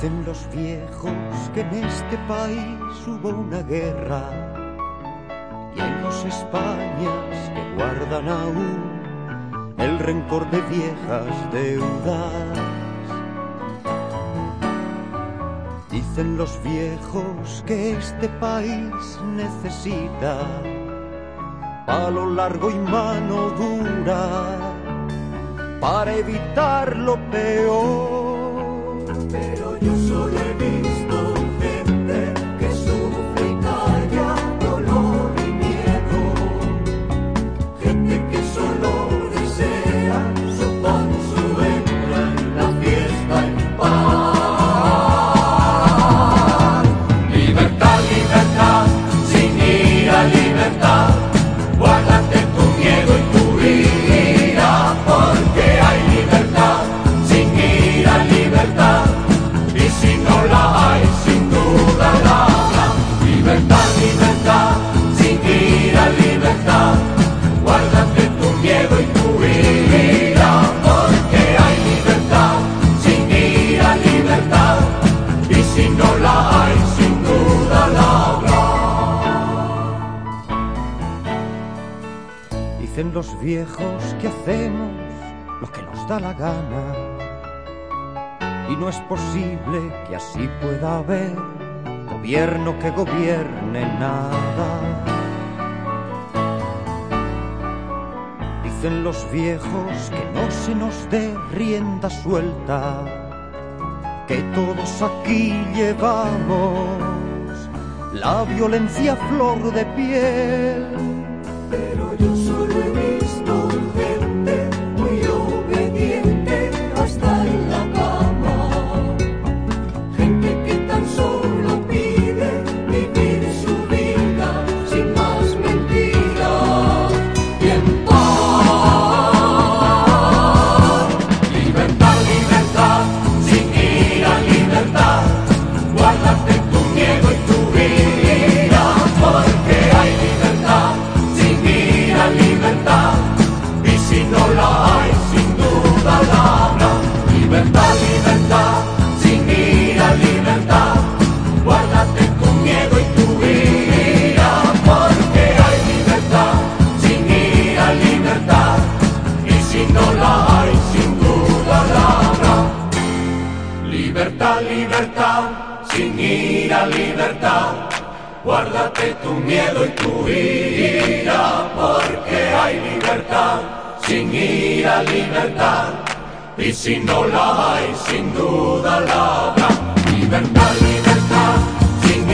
Dicen los viejos que en este país hubo una guerra y hay dos Españas que guardan aún el rencor de viejas deudas. Dicen los viejos que este país necesita palo largo y mano dura para evitar lo peor. Pero yo Dicen los viejos que hacemos lo que nos da la gana. Y no es posible que así pueda haber gobierno que gobierne nada. Dicen los viejos que no se nos dé rienda suelta, que todos aquí llevamos la violencia flor de piel. Pero yo solo he visto Libertad, sin ira, libertad. Guárdate tu miedo y tu ira, porque hay libertad, sin ira, libertad. Y si no la hay, sin duda la habrá. Libertad, libertad, sin ira, libertad. Guárdate tu miedo y tu ira, porque hay libertad, sin ira, libertad. Y si no la hay, sin duda la habrá. Libertad, libertad, sin